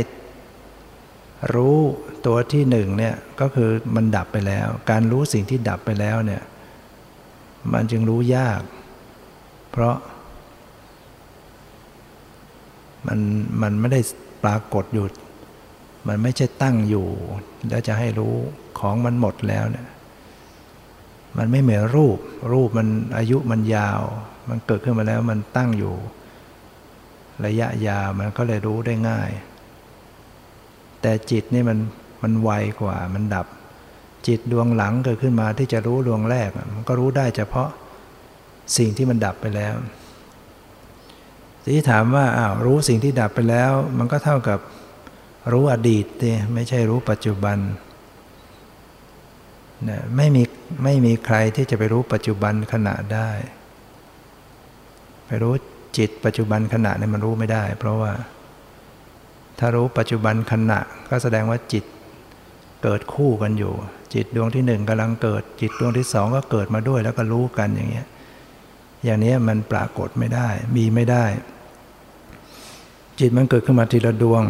รู้ตัวที่หนึ่งเนี่ยก็คือมันดับไปแล้ว การรู้สิ่งที่ดับไปแล้วเนี่ยมันจึงรู้ยาก เพราะมันมันไม่ได้ ปรากฏอยู่ มันไม่ใช่ตั้งอยู่ แล้วจะให้รู้ของมันหมดแล้วเนี่ยมันไม่เหมือนรูป รูปมันอายุมันยาว มันเกิดขึ้นมาแล้วมันตั้งอยู่ ระยะยาวมันก็เลยรู้ได้ง่าย แต่จิตนี่มันมันไวกว่ามันดับ จิตดวงหลังเกิดขึ้นมาที่จะรู้ดวงแรก มันก็รู้ได้เฉพาะสิ่งที่มันดับไปแล้ว ที่ถามว่าอ้าวรู้สิ่งที่ดับไปแล้ว มันก็เท่ากับรู้อดีตตีไม่ใช่รู้ปัจจุบันนะไม่มีไม่มีใครที่จะไปรู้ปัจจุบันขณะได้ ไปรู้จิตปัจจุบันขณะเนี่ยมันรู้ไม่ได้ เพราะว่า ถ้ารู้ปัจจุบันขณะ ก็แสดงว่าจิตเกิดคู่กันอยู่ จิตดวงที่หนึ่งกำลังเกิด จิตดวงที่สองก็เกิดมาด้วยแล้วก็รู้กันอย่างเงี้ย อย่างนี้มันปรากฏไม่ได้ มีไม่ได้ จิตมันเกิดขึ้นมาทีละดวง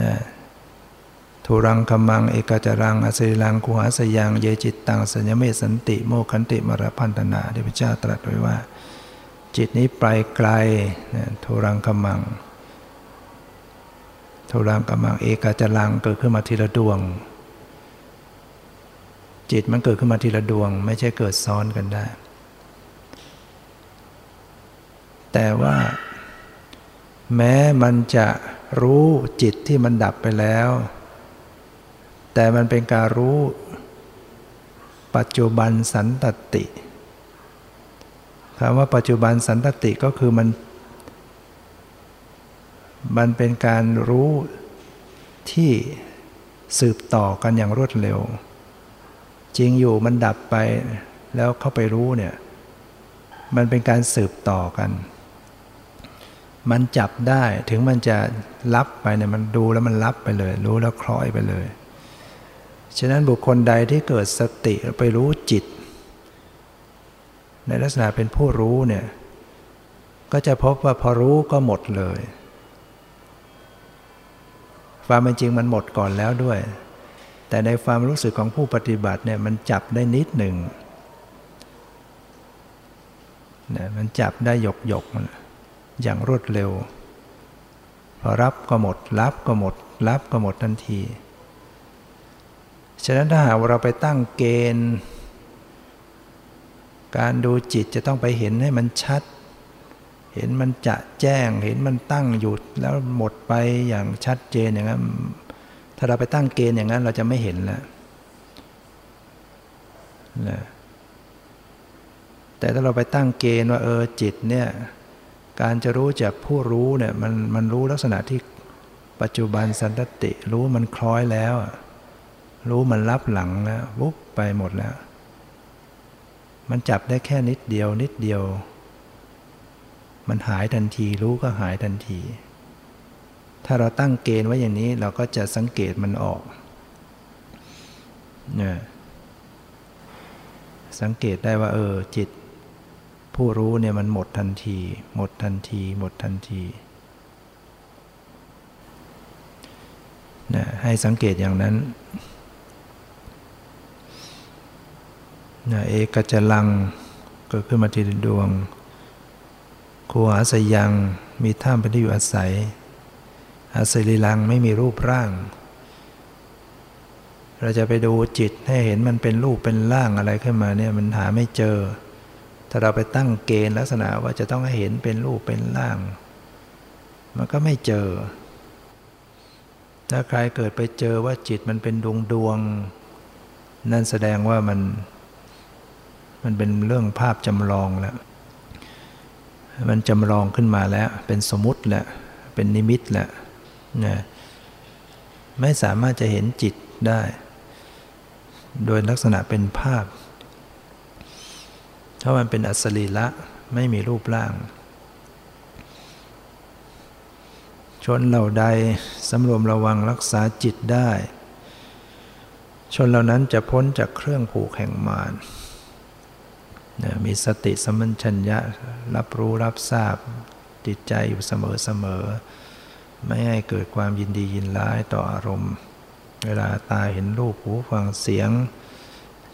นะทุรังคมัง เอกจรังอสิรังกุหาสยัง เยจิตตังสัญญเมสันติ โมคันติมรพันธนาที่พระเจ้าตรัสไว้ว่า จิตนี้ไปไกลนะทุรังคมังทุรังคมัง เอกจรังเกิดขึ้นมาทีละดวง จิตมันเกิดขึ้นมาทีละดวง ไม่ใช่เกิดซ้อนกันได้ แต่ว่า แม้มันจะรู้จิตที่มันดับไปแล้ว แต่มันเป็นการรู้ ปัจจุบันสันตติคำว่าปัจจุบันสันตติก็คือมัน มันเป็นการรู้ที่สืบต่อกันอย่างรวดเร็ว จริงอยู่มันดับไปแล้วเข้าไปรู้เนี่ย มันเป็นการสืบต่อกัน มันจับได้ถึงมันจะรับไปเนี่ยมันดูแล้วมันรับไปเลย รู้แล้วคล้อยไปเลย ฉะนั้นบุคคลใดที่เกิดสติไปรู้จิต ในลักษณะเป็นผู้รู้เนี่ยก็จะพบว่าพอรู้ก็หมดเลยความเป็นจริงมันหมดก่อนแล้วด้วย แต่ในความรู้สึกของผู้ปฏิบัติเนี่ยมันจับได้นิดหนึ่งนะมันจับได้หยกหยก อย่างรวดเร็ว พอรับก็หมด รับก็หมด รับก็หมดทันที ฉะนั้นถ้าหากเราไปตั้งเกณฑ์ การดูจิตจะต้องไปเห็นให้มันชัด เห็นมันจะแจ้ง เห็นมันตั้งหยุดแล้วหมดไปอย่างชัดเจนอย่างนั้น ถ้าเราไปตั้งเกณฑ์อย่างนั้นเราจะไม่เห็นแล้วนะแต่ถ้าเราไปตั้งเกณฑ์ว่าเออจิตเนี่ย การจะรู้จากผู้รู้เนี่ยมันมันรู้ลักษณะที่ปัจจุบันสันตติ รู้มันคล้อยแล้ว รู้มันรับหลังแล้ววุบไปหมดแล้ว มันจับได้แค่นิดเดียว นิดเดียว มันหายทันที รู้ก็หายทันที ถ้าเราตั้งเกณฑ์ไว้อย่างนี้เราก็จะสังเกตมันออกเนี่ยสังเกตได้ว่าเออจิต ผู้รู้เนี่ยมันหมดทันที หมดทันที หมดทันทีนะให้สังเกตอย่างนั้นนะเอกจลังเกิดขึ้นมาทีดวงคูหาสยังมีถ้ำเป็นที่อยู่อาศัย อาศัยลีลังไม่มีรูปร่าง เราจะไปดูจิตให้เห็นมันเป็นรูปเป็นร่างอะไรขึ้นมาเนี่ยมันหาไม่เจอ ถ้าเราไปตั้งเกณฑ์ลักษณะว่าจะต้องหเห็นเป็นรูปเป็นร่าง มันก็ไม่เจอ ถ้าใครเกิดไปเจอว่าจิตมันเป็นดวงดวง นั่นแสดงว่ามัน มันเป็นเรื่องภาพจำลองแล้ว มันจำลองขึ้นมาแล้ว เป็นสมมติแหละ เป็นนิมิตแหละนะไม่สามารถจะเห็นจิตได้ โดยลักษณะเป็นภาพ ถ้ามันเป็นอัศรีละไม่มีรูปร่าง ชนเหล่าใดสำรวมระวังรักษาจิตได้ ชนเหล่านั้นจะพ้นจากเครื่องผูกแห่งมารมีสติสมัญชัญญะรับรู้รับทราบจิตใจอยู่เสมอเสมอ ไม่ให้เกิดความยินดียินร้ายต่ออารมณ์ เวลาตาเห็นรูปหูฟังเสียง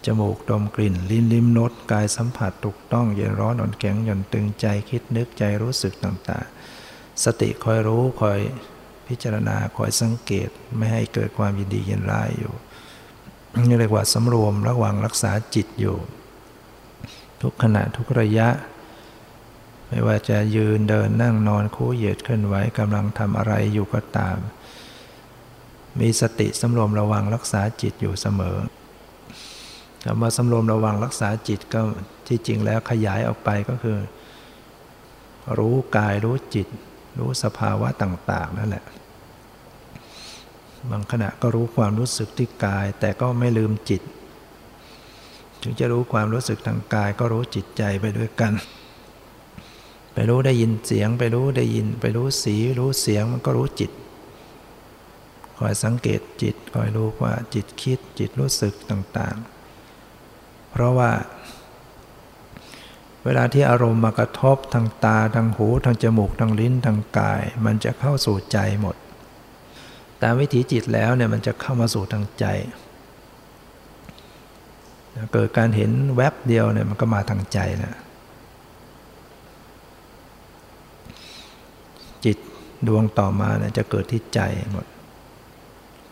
จมูกดมกลิ่น ลิ้นลิ้มรสกายสัมผัสถูกต้องเย็นร้อนอ่อนแข็งหย่อนตึงใจคิดนึกใจรู้สึกต่างๆ สติคอยรู้คอยพิจารณาคอยสังเกตไม่ให้เกิดความยินดียินร้ายอยู่นี่เรียกว่าสำรวมระวังรักษาจิตอยู่ ทุกขณะทุกระยะ ไม่ว่าจะยืนเดินนั่งนอนคู่เหยียดเคลื่อนไหวกำลังทำอะไรอยู่ก็ตาม มีสติสำรวมระวังรักษาจิตอยู่เสมอ คำว่าสำรวมระวังรักษาจิตก็ที่จริงแล้วขยายออกไปก็คือ รู้กายรู้จิต รู้สภาวะต่าง ๆ นั่นแหละ บางขณะก็รู้ความรู้สึกที่กาย แต่ก็ไม่ลืมจิต ถึงจะรู้ความรู้สึกทางกาย ก็รู้จิตใจไปด้วยกัน ไปรู้ได้ยินเสียง ไปรู้ได้ยิน ไปรู้สี รู้เสียงมันก็รู้จิตคอยสังเกตจิตคอยรู้ว่าจิตคิดจิตรู้สึกต่าง เพราะว่า เวลาที่อารมณ์มากระทบทางตาทางหูทางจมูกทางลิ้นทางกาย มันจะเข้าสู่ใจหมด ตามวิถีจิตแล้วเนี่ยมันจะเข้ามาสู่ทางใจ เกิดการเห็นแวบเดียวเนี่ยมันก็มาทางใจนะจิตดวงต่อมาเนี่ยจะเกิดที่ใจหมด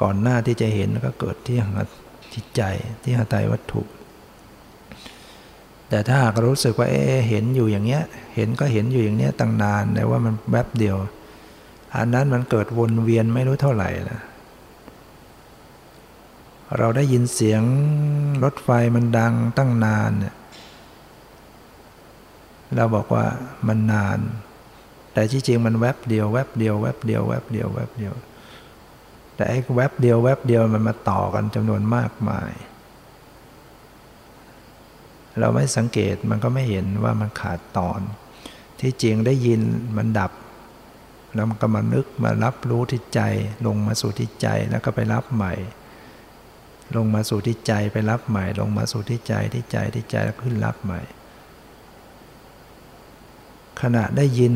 ก่อนหน้าที่จะเห็นก็เกิดที่หัตที่ใจที่หัตายวัตถุ แต่ถ้าหากรู้สึกว่าเอ๊เห็นอยู่อย่างเงี้ย เห็นก็เห็นอยู่อย่างเนี้ยตั้งนานแต่ว่ามันแวบเดียว อันนั้นมันเกิดวนเวียนไม่รู้เท่าไหร่นะเราได้ยินเสียงรถไฟมันดังตั้งนานเนี่ยเราบอกว่ามันนาน แต่ที่จริงมันแวบเดียวแวบเดียวแวบเดียวแวบเดียวแวบเดียว แต่ไอ้แวบเดียวแวบเดียวมันมาต่อกันจำนวนมากมาย เราไม่สังเกตมันก็ไม่เห็นว่ามันขาดตอน ที่จริงได้ยินมันดับ แล้วมันก็มานึกมารับรู้ที่ใจ ลงมาสู่ที่ใจแล้วก็ไปรับใหม่ ลงมาสู่ที่ใจไปรับใหม่ ลงมาสู่ที่ใจที่ใจที่ใจแล้วขึ้นรับใหม่ ขณะได้ยิน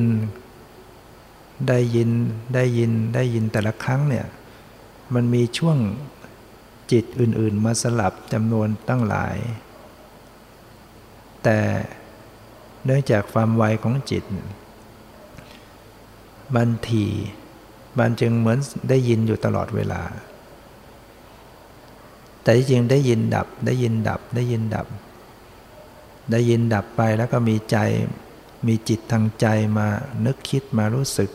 ได้ยินได้ยินได้ยินแต่ละครั้งเนี่ยมันมีช่วงจิตอื่น ๆ มาสลับจำนวนตั้งหลาย แต่เนื่องจากความไวของจิตบันทีมันจึงเหมือนได้ยินอยู่ตลอดเวลา แต่จริงได้ยินดับได้ยินดับได้ยินดับ ได้ยินดับไปแล้วก็มีใจมีจิตทางใจมานึกคิดมารู้สึก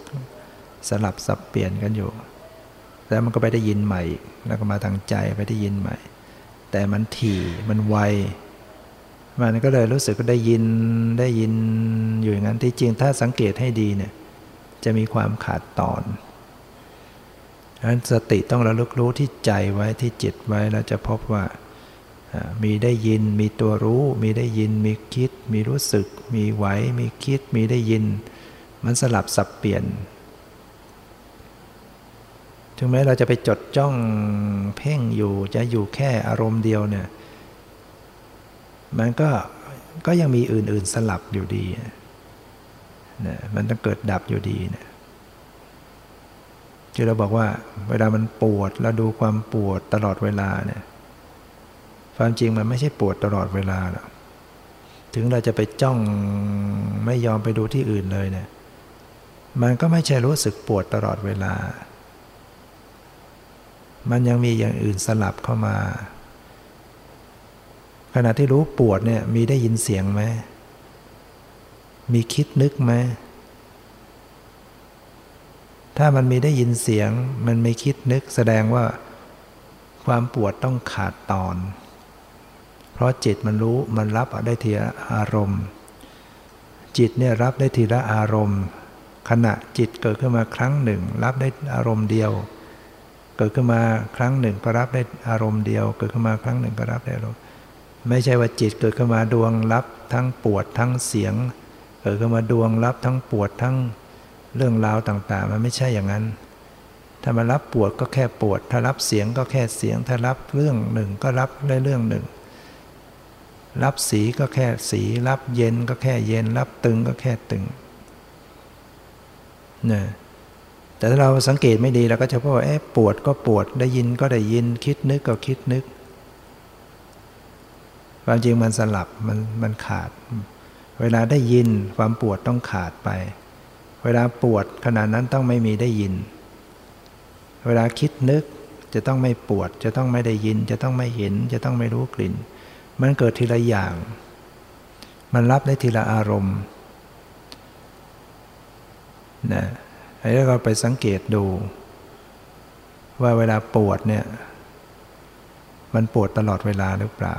สลับสับเปลี่ยนกันอยู่ แล้วมันก็ไปได้ยินใหม่ แล้วก็มาทางใจไปได้ยินใหม่ แต่มันถี่มันไว มันก็เลยรู้สึกก็ได้ยินได้ยินอยู่อย่างนั้นที่จริงถ้าสังเกตให้ดีเนี่ยจะมีความขาดตอนดังนั้นสติต้องระลึกรู้ที่ใจไว้ที่จิตไว้เราจะพบว่ามีได้ยินมีตัวรู้ มีได้ยินมีคิด มีรู้สึก มีไหวมีคิด มีได้ยิน มันสลับสับเปลี่ยน ถึงแม้เราจะไปจดจ้องเพ่งอยู่จะอยู่แค่อารมณ์เดียวเนี่ย มันก็ก็ยังมีอื่น ๆสลับอยู่ดีนะมันต้องเกิดดับอยู่ดีเนะที่เราบอกว่า เวลามันปวดเราดูความปวดตลอดเวลาเนี่ย ความจริงมันไม่ใช่ปวดตลอดเวลาหรอกถึงเราจะไปจ้องไม่ยอมไปดูที่อื่นเลยเนี่ย มันก็ไม่ใช่รู้สึกปวดตลอดเวลา มันยังมีอย่างอื่นสลับเข้ามา ขณะที่รู้ปวดเนี่ยมีได้ยินเสียงไหมมีคิดนึกไหมถ้ามันมีได้ยินเสียง มันไม่คิดนึกแสดงว่า ความปวดต้องขาดตอน เพราะจิตมันรู้มันรับได้ทีละอารมณ์ จิตเนี่ยรับได้ทีละอารมณ์ ขณะจิตเกิดขึ้นมาครั้งหนึ่ง รับได้อารมณ์เดียว เกิดขึ้นมาครั้งหนึ่งก็รับได้อารมณ์เดียว เกิดขึ้นมาครั้งหนึ่งก็รับได้อารมณ์ ไม่ใช่ว่าจิตเกิดขึ้นมาดวงรับทั้งปวดทั้งเสียง เกิดขึ้นมาดวงรับทั้งปวดทั้งเรื่องราวต่างๆ มันไม่ใช่อย่างนั้น ถ้ามารับปวดก็แค่ปวด ถ้ารับเสียงก็แค่เสียง ถ้ารับเรื่องหนึ่งก็รับได้เรื่องหนึ่ง รับสีก็แค่สี รับเย็นก็แค่เย็น รับตึงก็แค่ตึงเนี่ยแต่ถ้าเราสังเกตไม่ดีเราก็จะพบว่าเอ๊ะปวดก็ปวดได้ยินก็ได้ยินคิดนึกก็คิดนึก ความจริงมันสลับมันมันขาด เวลาได้ยินความปวดต้องขาดไป เวลาปวดขณะนั้นต้องไม่มีได้ยิน เวลาคิดนึกจะต้องไม่ปวด จะต้องไม่ได้ยิน จะต้องไม่เห็น จะต้องไม่รู้กลิ่น มันเกิดทีละอย่าง มันรับได้ทีละอารมณ์นะไอ้เราไปสังเกตดู ว่าเวลาปวดเนี่ย มันปวดตลอดเวลาหรือเปล่า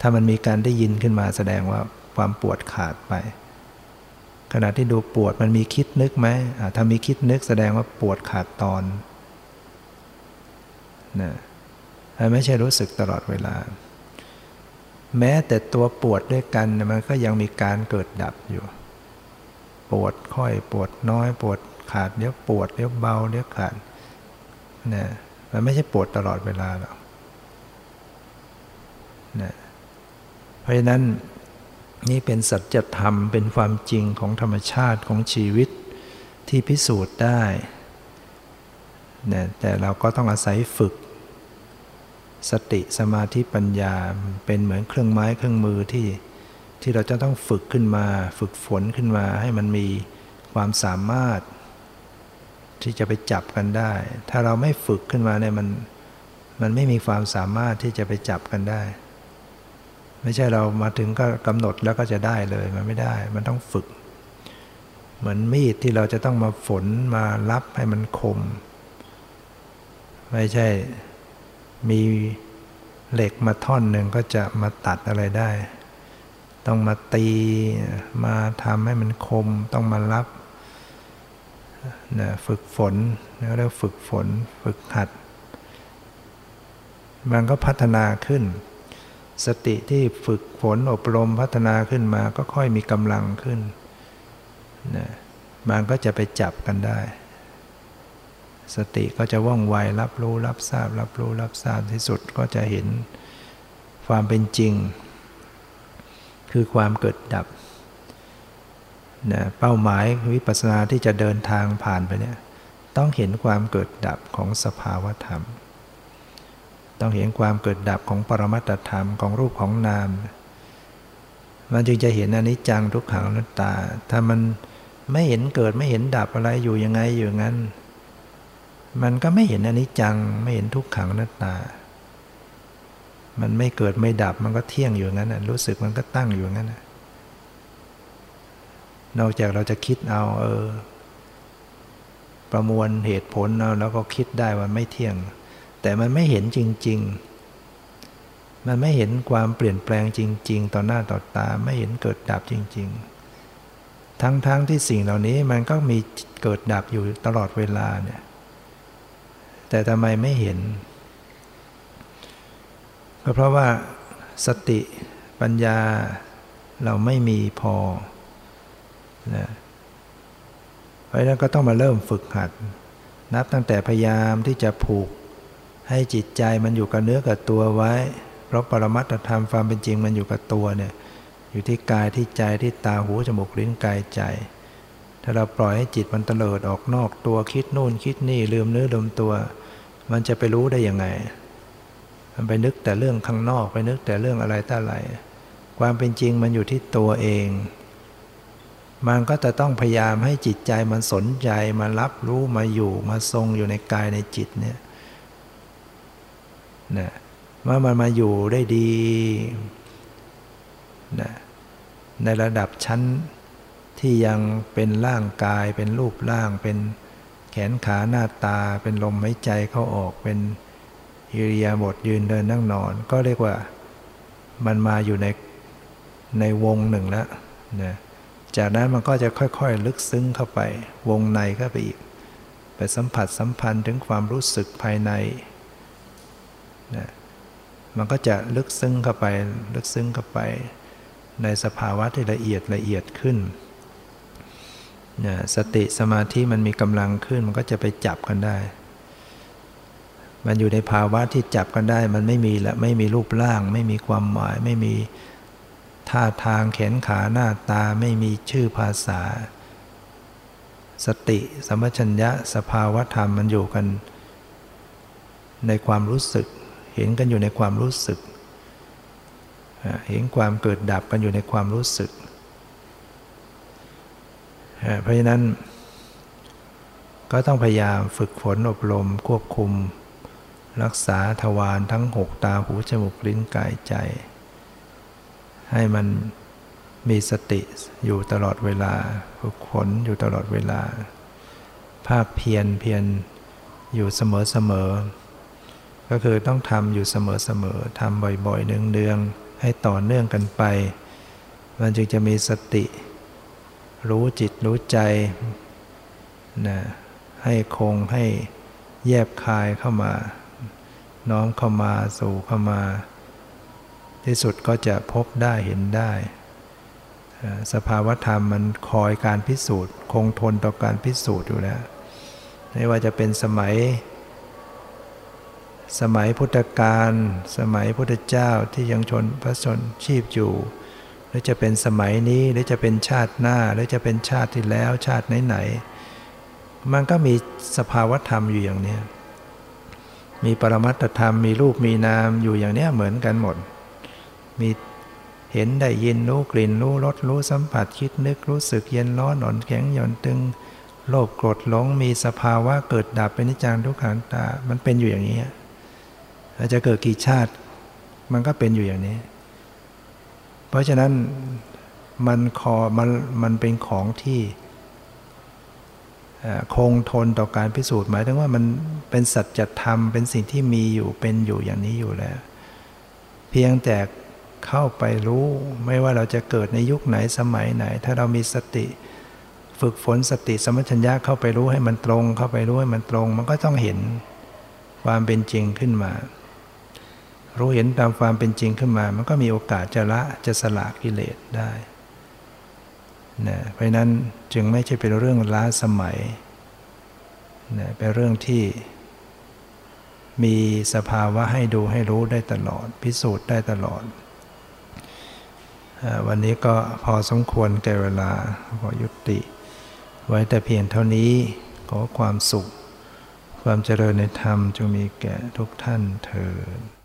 ถ้ามันมีการได้ยินขึ้นมาแสดงว่าความปวดขาดไป ขณะที่ดูปวดมันมีคิดนึกไหมถ้ามีคิดนึกแสดงว่าปวดขาดตอนนะไม่ใช่รู้สึกตลอดเวลา แม้แต่ตัวปวดด้วยกันมันก็ยังมีการเกิดดับอยู่ ปวดค่อยปวดน้อย ปวดขาดเดี๋ยวปวดเดี๋ยวเบาเดี๋ยวขาดนะมันไม่ใช่ปวดตลอดเวลาหรอกนะ ราะฉะนั้นนี่เป็นสัจธรรมเป็นความจริงของธรรมชาติของชีวิตที่พิสูจน์ได้นะแต่เราก็ต้องอาศัยฝึก สติสมาธิปัญญาเป็นเหมือนเครื่องไม้เครื่องมือที่ที่เราจะต้องฝึกขึ้นมาฝึกฝนขึ้นมาให้มันมีความสามารถ ที่จะไปจับกันได้ ถ้าเราไม่ฝึกขึ้นมาเนี่ยมันมันไม่มีความสามารถที่จะไปจับกันได้ ไม่ใช่เรามาถึงก็กำหนดแล้วก็จะได้เลยมันไม่ได้ มันต้องฝึก เหมือนมีดที่เราจะต้องมาฝนมารับให้มันคม ไม่ใช่มีเหล็กมาท่อนหนึ่งก็จะมาตัดอะไรได้ ต้องมาตีมาทำให้มันคม ต้องมารับนะฝึกฝนแล้วเรียกฝึกฝน ฝึกหัด มันก็พัฒนาขึ้น สติที่ฝึกฝนอบรมพัฒนาขึ้นมาก็ค่อยมีกำลังขึ้นนะมันก็จะไปจับกันได้ สติก็จะว่องไวรับรู้รับทราบ รับรู้รับทราบที่สุดก็จะเห็นความเป็นจริง คือความเกิดดับนะเป้าหมายวิปัสสนาที่จะเดินทางผ่านไปเนี่ยต้องเห็นความเกิดดับของสภาวธรรม ต้องเห็นความเกิดดับของปรมัตธรรมของรูปของนาม มันจึงจะเห็นอนิจจังทุกขังนัตตา ถ้ามันไม่เห็นเกิดไม่เห็นดับอะไรอยู่ยังไงอยู่งั้น มันก็ไม่เห็นอนิจจังไม่เห็นทุกขังนัตตา มันไม่เกิดไม่ดับมันก็เที่ยงอยู่งั้นรู้สึกมันก็ตั้งอยู่งั้นนอกจากเราจะคิดเอาเออ ประมวลเหตุผลเอาแล้วก็คิดได้ว่าไม่เที่ยง แต่มันไม่เห็นจริง ๆ มันไม่เห็นความเปลี่ยนแปลงจริง ๆ ต่อหน้าต่อตาไม่เห็นเกิดดับจริง ๆ ทั้งๆทที่สิ่งเหล่านี้มันก็มีเกิดดับอยู่ตลอดเวลาเนี่ยแต่ทำไมไม่เห็น ก็เพราะว่าสติปัญญาเราไม่มีพอนะเพราะนั้นก็ต้องมาเริ่มฝึกหัด นับตั้งแต่พยายามที่จะผูก ให้จิตใจมันอยู่กับเนื้อกับตัวไว้ เพราะปรมัตธรรมความเป็นจริงมันอยู่กับตัวเนี่ยอยู่ที่กายที่ใจที่ตาหูจมูกลิ้นกายใจ ถ้าเราปล่อยให้จิตมันเตลิดออกนอกตัวคิดนู่นคิดนี่ลืมเนื้อลืมตัว มันจะไปรู้ได้ยังไง มันไปนึกแต่เรื่องข้างนอกไปนึกแต่เรื่องอะไรต่อะไร ความเป็นจริงมันอยู่ที่ตัวเอง มันก็จะต้องพยายามให้จิตใจมันสนใจมารับรู้มาอยู่มาทรงอยู่ในกายในจิตเนี่ย นะเมื่อมันมาอยู่ได้ดีนะในระดับชั้นที่ยังเป็นร่างกายเป็นรูปร่างเป็นแขนขาหน้าตาเป็นลมหายใจเข้าออกเป็นอิริยาบถยืนเดินนั่งนอน ก็เรียกว่ามันมาอยู่ในในวงหนึ่งแล้วนะจากนั้นมันก็จะค่อยๆ ลึกซึ้งเข้าไป วงในเข้าไปอีก ไปสัมผัสสัมพันธ์ถึงความรู้สึกภายใน นะมันก็จะลึกซึ้งเข้าไป ลึกซึ้งเข้าไป ในสภาวะที่ละเอียดละเอียดขึ้นนะสติสมาธิมันมีกำลังขึ้น มันก็จะไปจับกันได้ มันอยู่ในภาวะที่จับกันได้ มันไม่มีละไม่มีรูปร่าง ไม่มีความหมาย ไม่มีท่าทางแขนขาหน้าตาไม่มีชื่อภาษา สติสมัชัญญะสภาวะธรรมมันอยู่กัน ในความรู้สึก เห็นกันอยู่ในความรู้สึก เห็นความเกิดดับกันอยู่ในความรู้สึก เพราะฉะนั้น ก็ต้องพยายามฝึกฝนอบรมควบคุม รักษาทวารทั้งหกตาหูจมูกลิ้นกายใจ ให้มันมีสติอยู่ตลอดเวลา ฝึกฝนอยู่ตลอดเวลา ภาคเพียรเพียรอยู่เสมอเสมอ ก็คือต้องทำอยู่เสมอเสมอทำบ่อยๆเนืองๆให้ต่อเนื่องกันไป มันจึงจะมีสติ รู้จิตรู้ใจนะให้คงให้แยบคายเข้ามา น้อมเข้ามาสู่เข้ามา ที่สุดก็จะพบได้เห็นได้ สภาวธรรมมันคอยการพิสูจน์ คงทนต่อการพิสูจน์อยู่แล้วไม่ว่าจะเป็นสมัย สมัยพุทธกาลสมัยพุทธเจ้าที่ยังชนพระชนชีพอยู่ หรือจะเป็นสมัยนี้หรือจะเป็นชาติหน้า หรือจะเป็นชาติที่แล้วชาติไหนๆมันก็มีสภาวธรรมอยู่อย่างนี้มีปรมัตธรรมมีรูปมีนามอยู่อย่างนี้เหมือนกันหมด มีเห็นได้ยินรู้กลิ่นรู้รสรู้สัมผัสคิดนึกรู้สึกเย็นร้อนอ่อนแข็งหย่อนตึงโลภโกรธหลงมีสภาวะเกิดดับเป็นนิจังทุกขังตา มันเป็นอยู่อย่างนี้ อาจจะเกิดกี่ชาติ มันก็เป็นอยู่อย่างนี้ เพราะฉะนั้นมันคอมันมันเป็นของที่คงทนต่อการพิสูจน์หมายถึงว่ามันเป็นสัจธรรมเป็นสิ่งที่มีอยู่เป็นอยู่อย่างนี้อยู่แล้ว เพียงแต่เข้าไปรู้ไม่ว่าเราจะเกิดในยุคไหนสมัยไหน ถ้าเรามีสติ ฝึกฝนสติสมัชัญญาเข้าไปรู้ให้มันตรง เข้าไปรู้ให้มันตรง มันก็ต้องเห็นความเป็นจริงขึ้นมา รู้เห็นตามความเป็นจริงขึ้นมา มันก็มีโอกาสจะละจะสละกิเลสได้นะเพราะนั้นจึงไม่ใช่เป็นเรื่องล้าสมัยนะเป็นเรื่องที่ มีสภาวะให้ดูให้รู้ได้ตลอด พิสูจน์ได้ตลอด วันนี้ก็พอสมควรแก่เวลาขอยุติ ไว้แต่เพียงเท่านี้ขอความสุข ความเจริญในธรรมจงมีแก่ทุกท่านเถิด